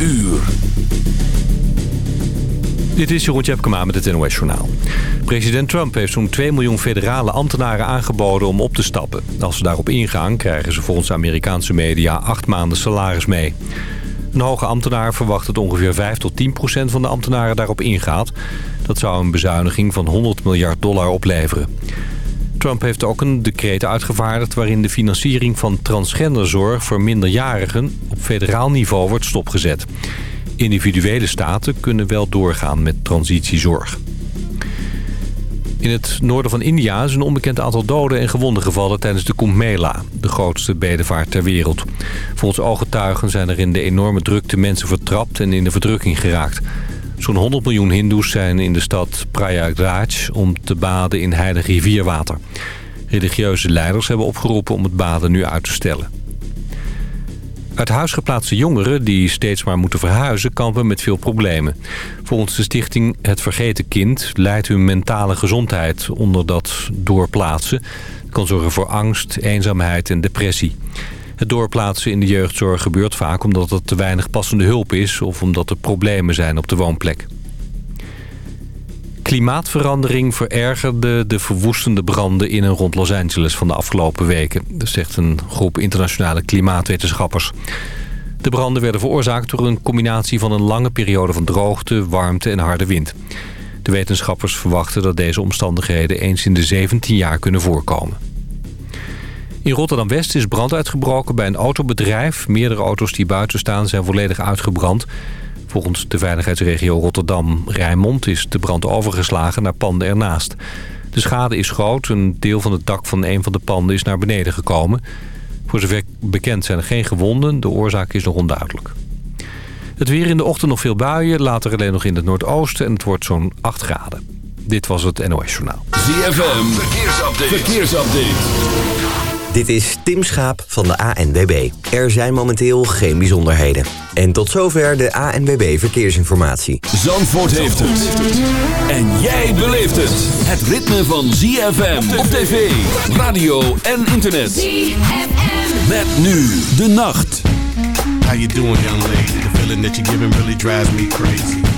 uur. Dit is Jeroen Tjepkema met het NOS Journaal. President Trump heeft zo'n 2 miljoen federale ambtenaren aangeboden om op te stappen. Als ze daarop ingaan, krijgen ze volgens Amerikaanse media 8 maanden salaris mee. Een hoge ambtenaar verwacht dat ongeveer 5 tot 10 procent van de ambtenaren daarop ingaat. Dat zou een bezuiniging van 100 miljard dollar opleveren. Trump heeft ook een decreet uitgevaardigd... waarin de financiering van transgenderzorg voor minderjarigen... op federaal niveau wordt stopgezet. Individuele staten kunnen wel doorgaan met transitiezorg. In het noorden van India is een onbekend aantal doden en gewonden gevallen tijdens de Kumbh Mela, de grootste bedevaart ter wereld. Volgens ooggetuigen zijn er in de enorme drukte mensen vertrapt en in de verdrukking geraakt. Zo'n 100 miljoen hindoes zijn in de stad Prayagraj om te baden in heilig rivierwater. Religieuze leiders hebben opgeroepen om het baden nu uit te stellen. Uit huis geplaatste jongeren die steeds maar moeten verhuizen... kampen met veel problemen. Volgens de stichting Het Vergeten Kind leidt hun mentale gezondheid onder dat doorplaatsen. Het kan zorgen voor angst, eenzaamheid en depressie. Het doorplaatsen in de jeugdzorg gebeurt vaak omdat er te weinig passende hulp is... of omdat er problemen zijn op de woonplek. Klimaatverandering verergerde de verwoestende branden in en rond Los Angeles van de afgelopen weken. Dat zegt een groep internationale klimaatwetenschappers. De branden werden veroorzaakt door een combinatie van een lange periode van droogte, warmte en harde wind. De wetenschappers verwachten dat deze omstandigheden eens in de 17 jaar kunnen voorkomen. In Rotterdam-West is brand uitgebroken bij een autobedrijf. Meerdere auto's die buiten staan zijn volledig uitgebrand. Volgens de veiligheidsregio Rotterdam-Rijnmond is de brand overgeslagen naar panden ernaast. De schade is groot. Een deel van het dak van een van de panden is naar beneden gekomen. Voor zover bekend zijn er geen gewonden. De oorzaak is nog onduidelijk. Het weer in de ochtend nog veel buien. Later alleen nog in het noordoosten. En het wordt zo'n 8 graden. Dit was het NOS Journaal. ZFM, verkeersupdate. verkeersupdate. Dit is Tim Schaap van de ANWB. Er zijn momenteel geen bijzonderheden. En tot zover de ANWB Verkeersinformatie. Zandvoort heeft het. En jij beleeft het. Het ritme van ZFM op tv, radio en internet. ZFM. Met nu de nacht. How you doing young lady? The feeling that you're giving really drives me crazy.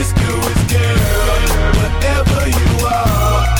is cool, is good. Whatever you are.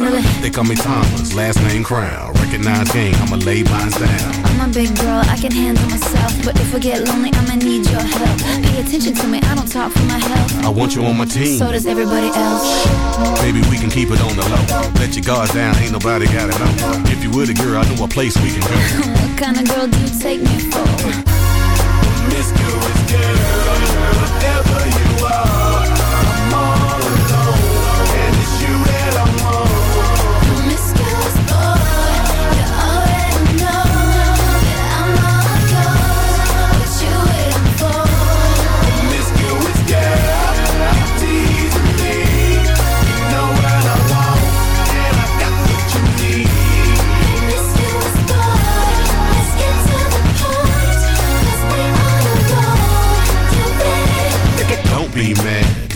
handle it? They call me Thomas, last name Crown. Recognize game, I'ma lay mine down. I'm a big girl, I can handle myself. But if I get lonely, I'ma need your help. Pay attention to me, I don't talk for my health. I want you on my team. So does everybody else. Maybe we can keep it on the low. Let your guard down, ain't nobody got it know. If you were the girl, I know a place we can go. what kind of girl do you take me for? Promiscuous girl, whatever you are,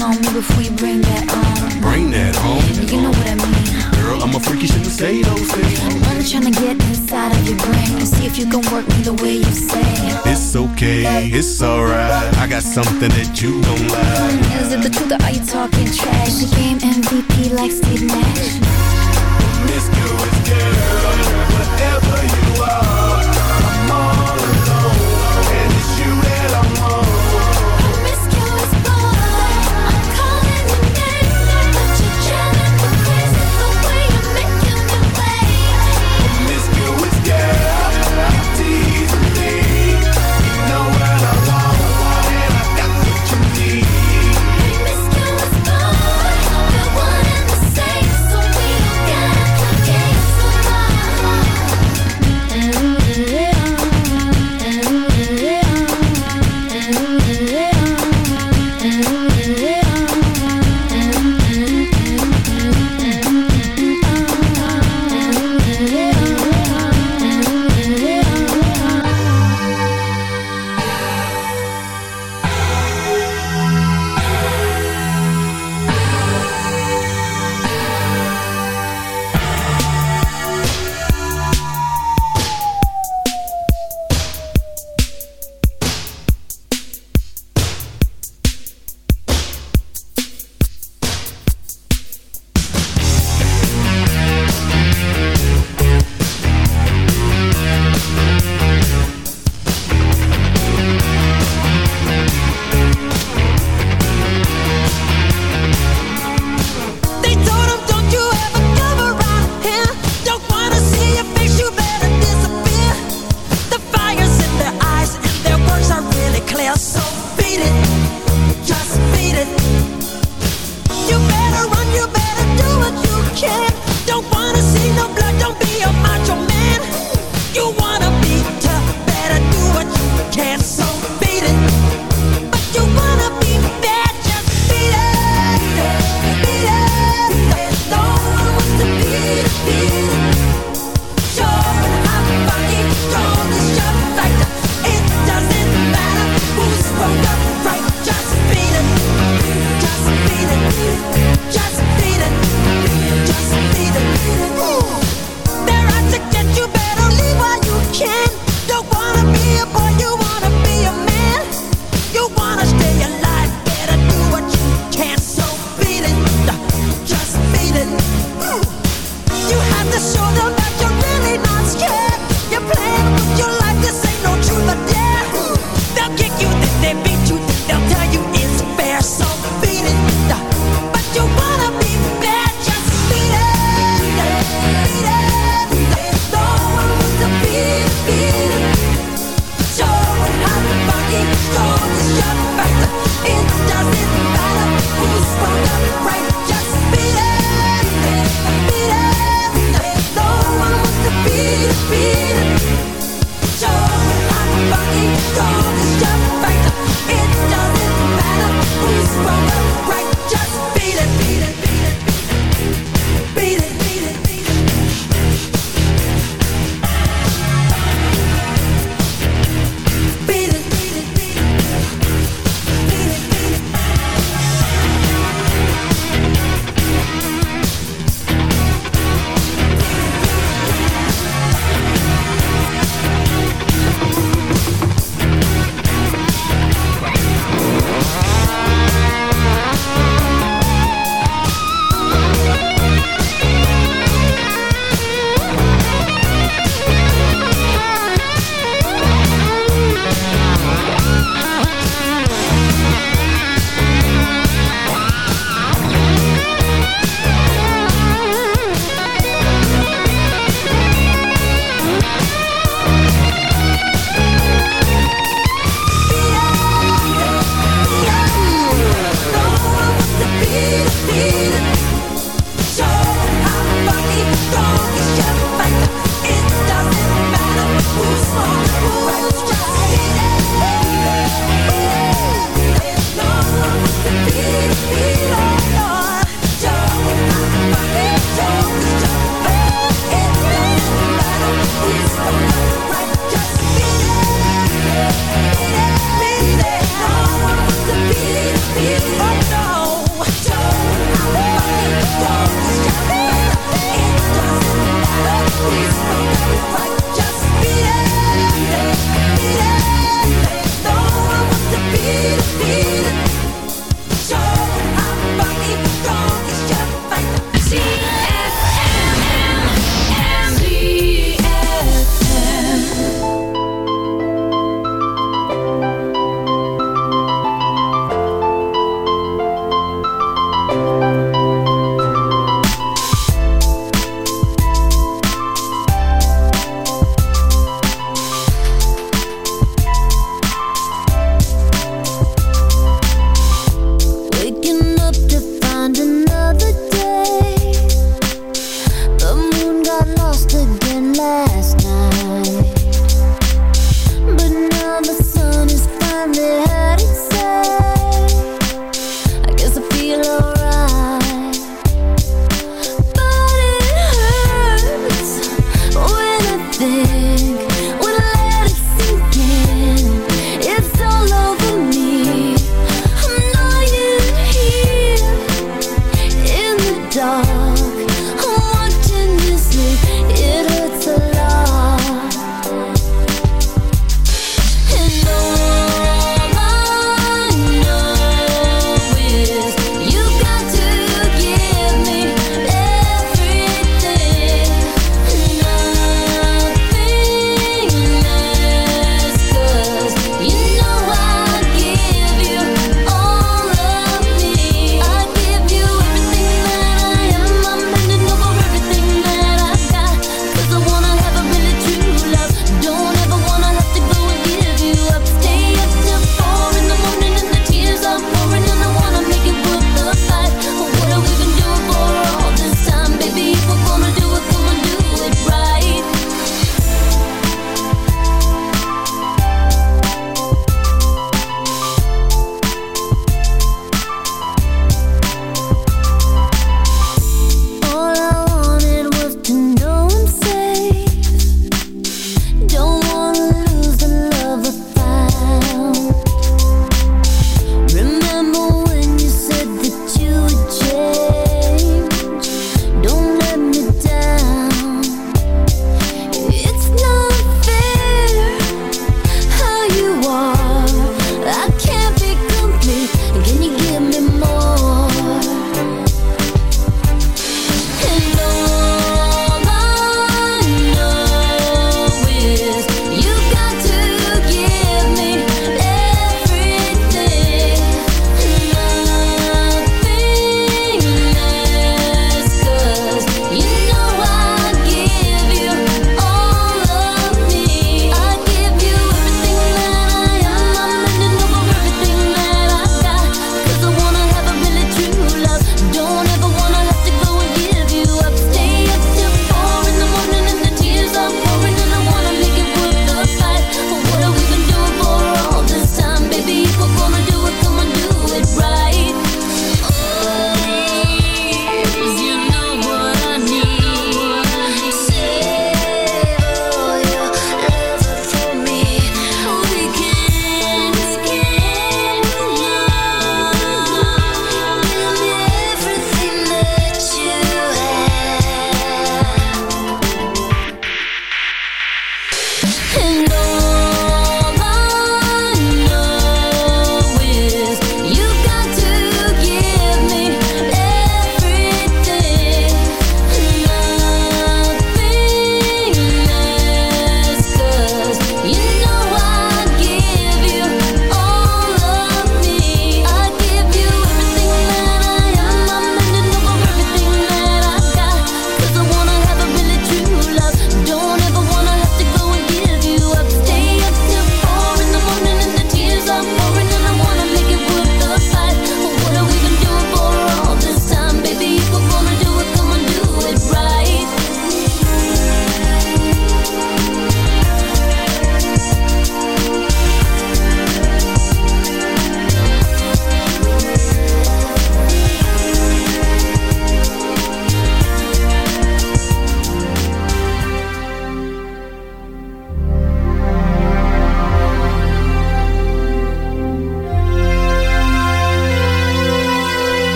On me before you bring that on. Bring that home. You know say those things. I'm tryna get inside of your brain and see if you can work me the way you say. It's okay, it's alright. I got something that you don't like. Is it the truth or are you talking trash? The game MVP like Steve Nash. Promiscuous girl, whatever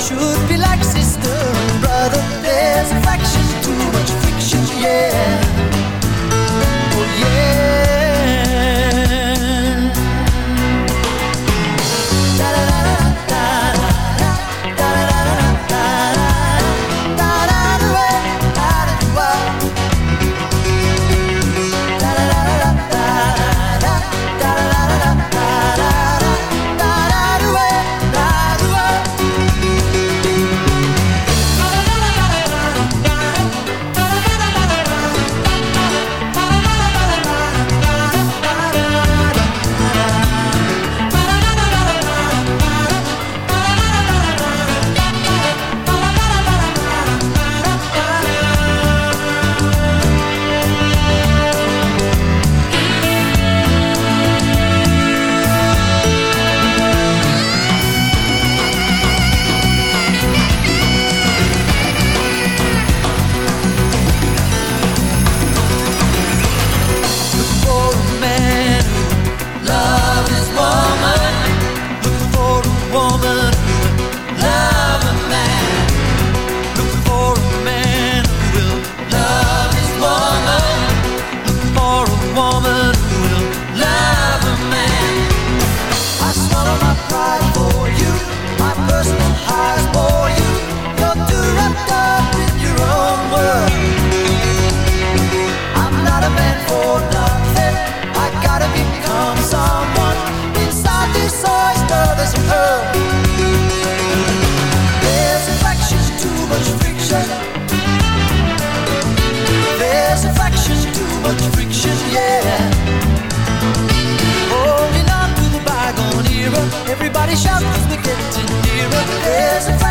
should be body shop is getting nearer. There's a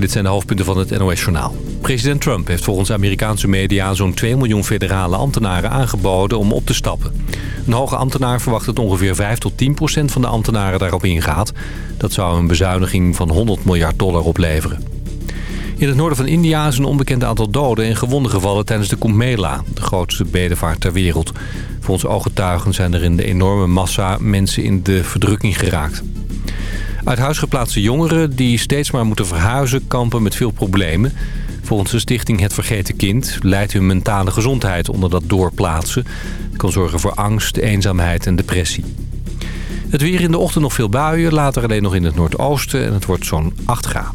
Dit zijn de hoofdpunten van het NOS-journaal. President Trump heeft volgens Amerikaanse media zo'n 2 miljoen federale ambtenaren aangeboden om op te stappen. Een hoge ambtenaar verwacht dat ongeveer 5 tot 10 procent van de ambtenaren daarop ingaat. Dat zou een bezuiniging van 100 miljard dollar opleveren. In het noorden van India is een onbekend aantal doden en gewonden gevallen tijdens de Kumbh Mela, de grootste bedevaart ter wereld. Volgens ooggetuigen zijn er in de enorme massa mensen in de verdrukking geraakt. Uit huis geplaatste jongeren die steeds maar moeten verhuizen kampen met veel problemen. Volgens de stichting Het Vergeten Kind leidt hun mentale gezondheid onder dat doorplaatsen. Het kan zorgen voor angst, eenzaamheid en depressie. Het weer in de ochtend nog veel buien, later alleen nog in het noordoosten en het wordt zo'n 8 graden.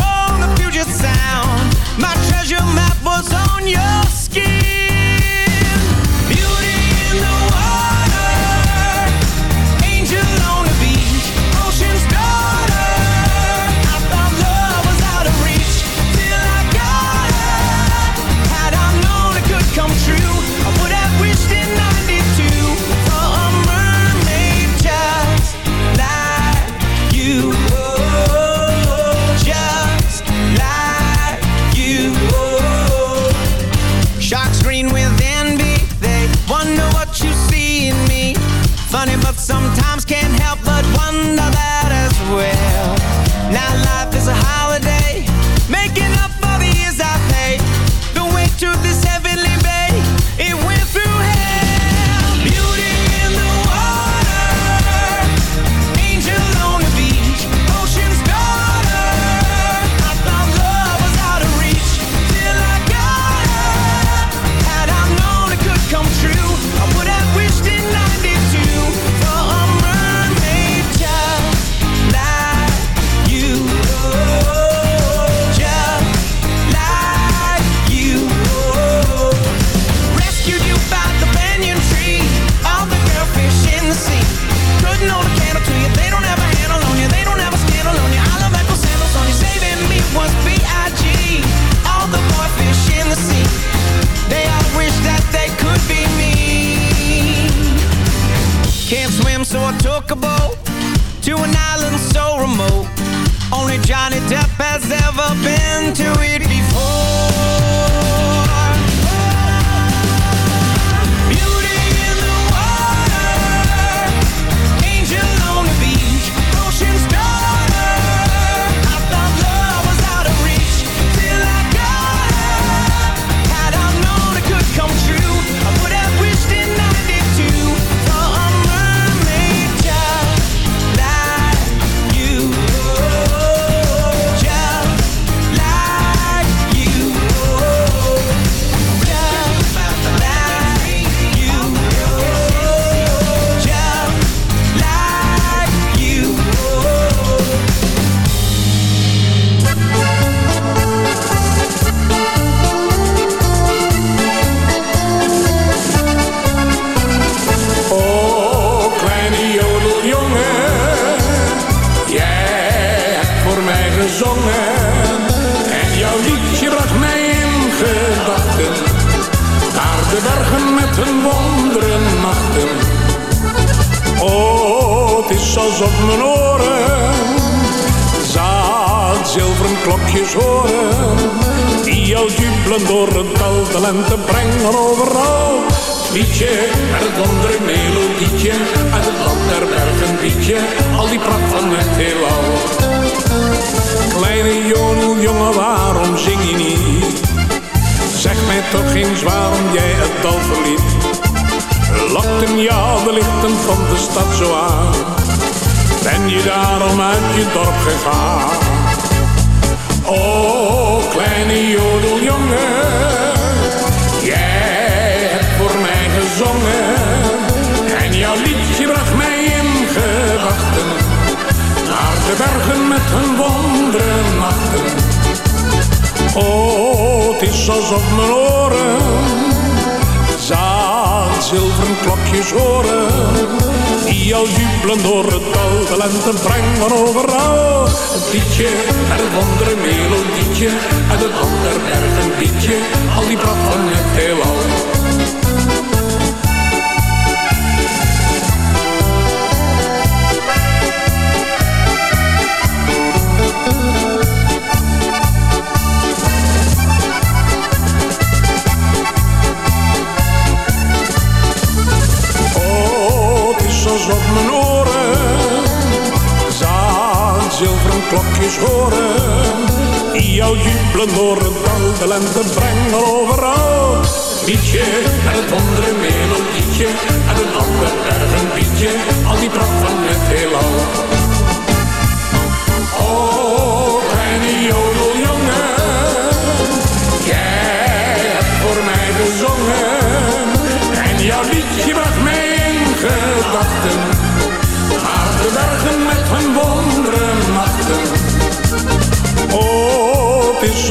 treasure map was on your skin. De door het de lente brengen overal. Liedje en het andere melodietje en een ander erg een bietje, al die pracht van het heelal.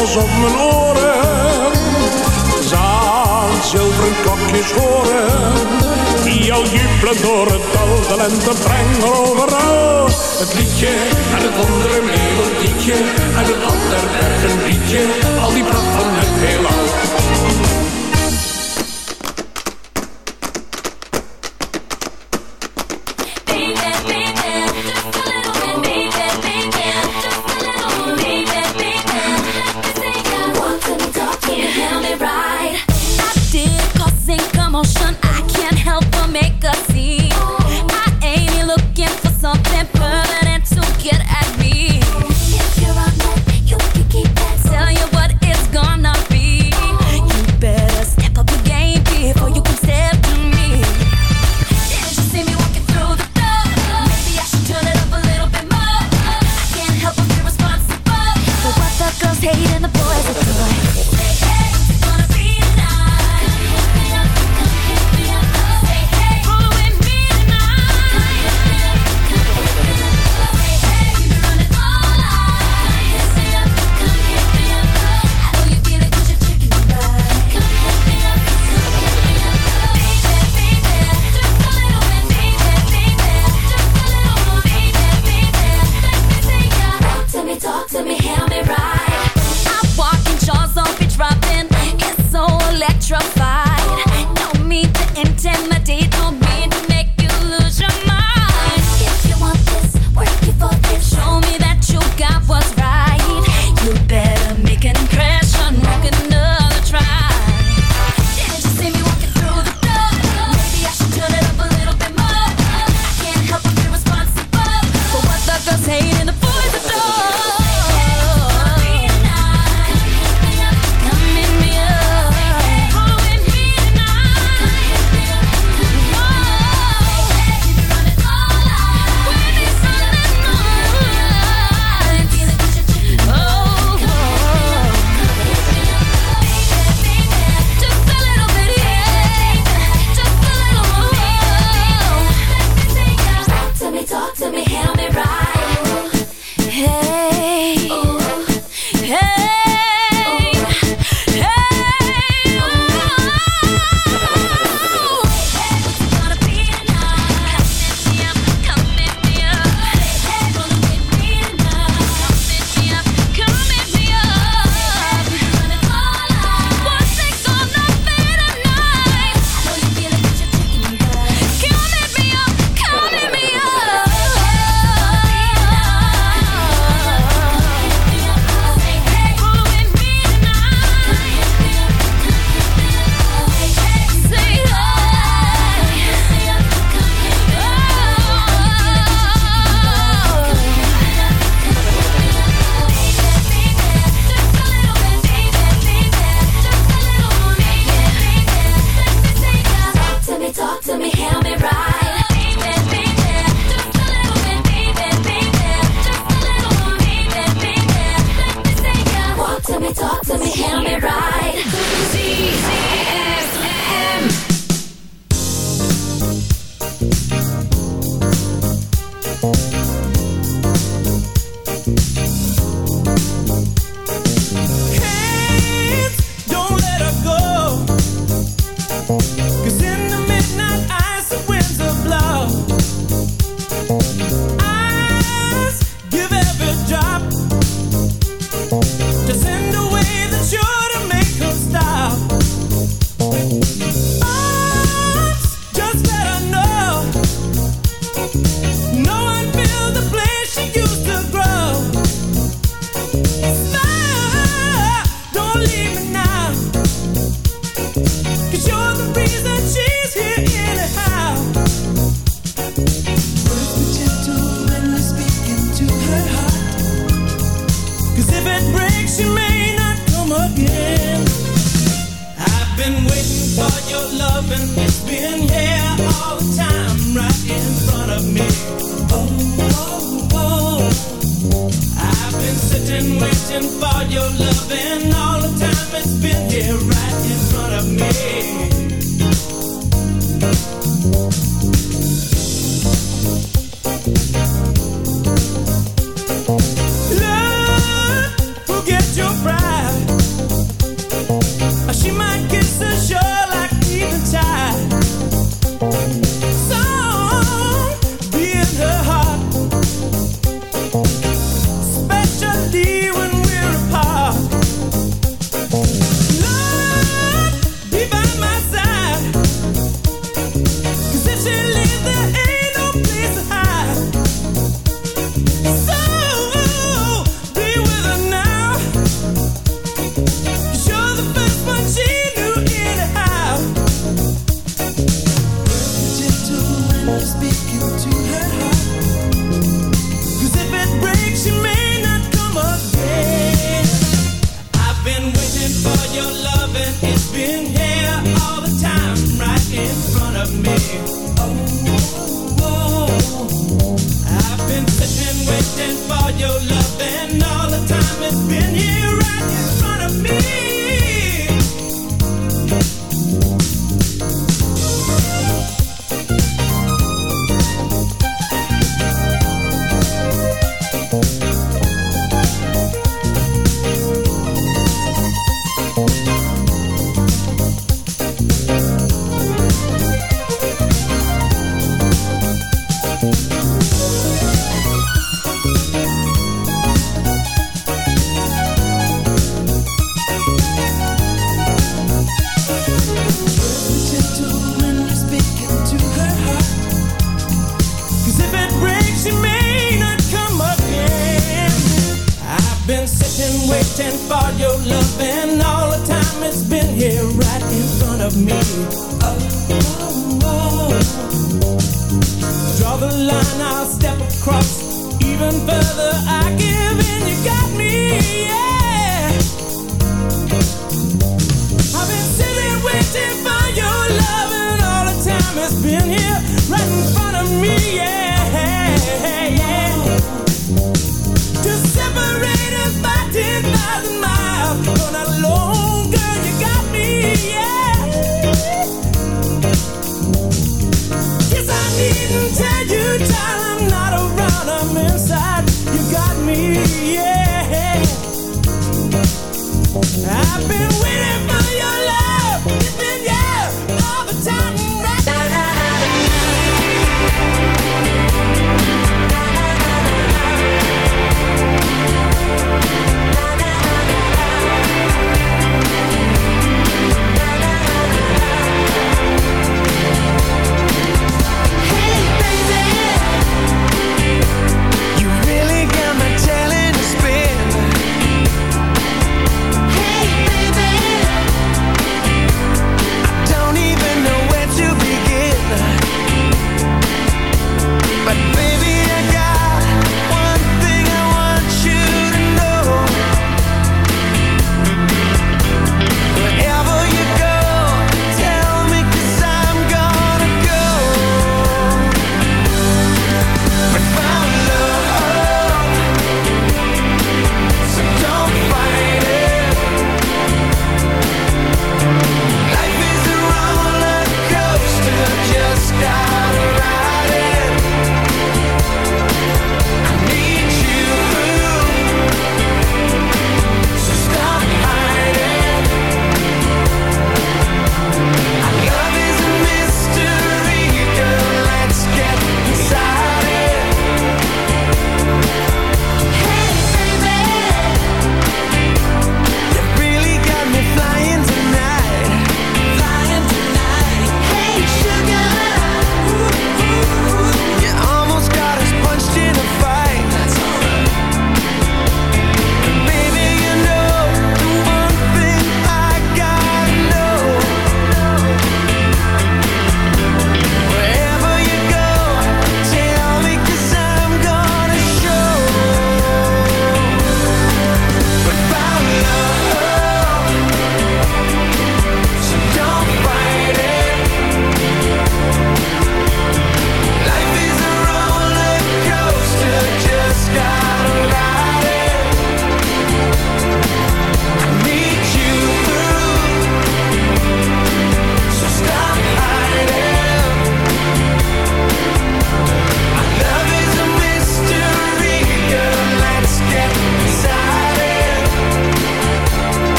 als op mijn oren. Zaan zilveren klokjes horen. Die al jubelen door het dal. De lente brengen overal. Het liedje en het andere een liedje En het ander liedje. Al die pracht van het heelal. been waiting for your love, and all the time it's been here right in front of me. Oh, oh, oh. Draw the line, I'll step across even further. I give in, you got me, yeah. I've been sitting waiting for your love, and all the time it's been here right in front of me, yeah. I've been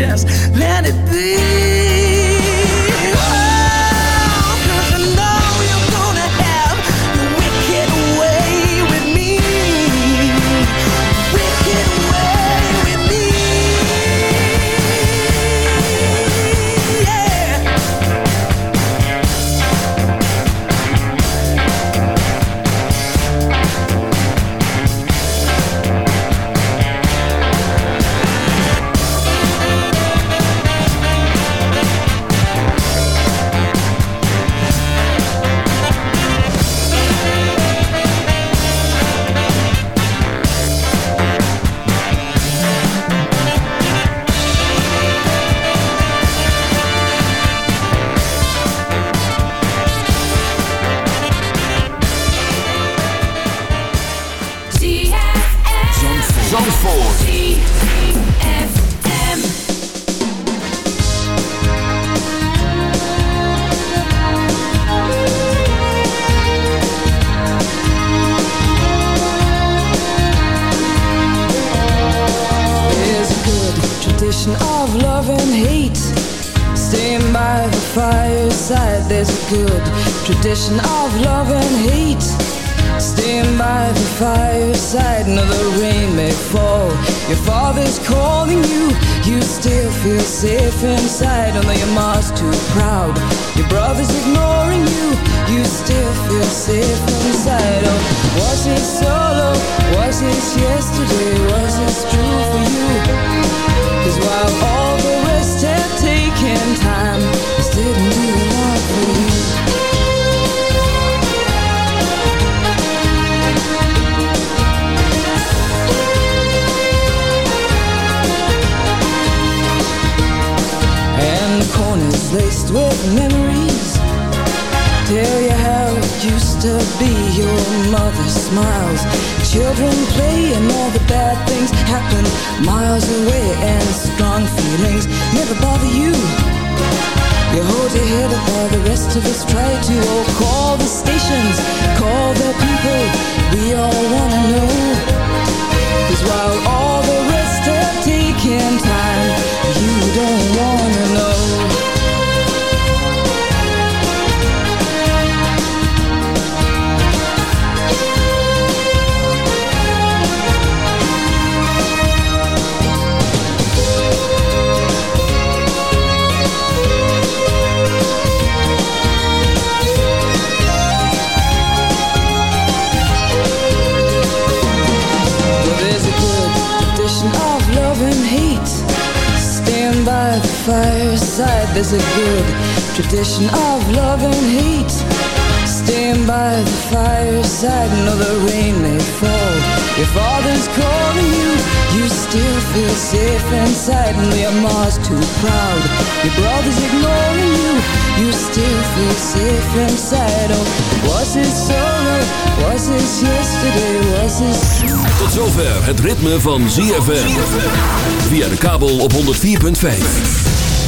just let it be. Memories. Tell you how it used to be Your mother smiles. Children play and all the bad things happen. Miles away and strong feelings never bother you. You hold your head up while the rest of us try to Oh, call the stations, There's a good tradition of love and hate. Stand by the fireside. No, the rain may fall. Your father's calling you. You still feel safe inside. And your mom's too proud. Your brother's ignoring you. You still feel safe inside. Oh, was it solo? Was it yesterday? Was it Tot zover het ritme van ZFM. Via de kabel op 104.5.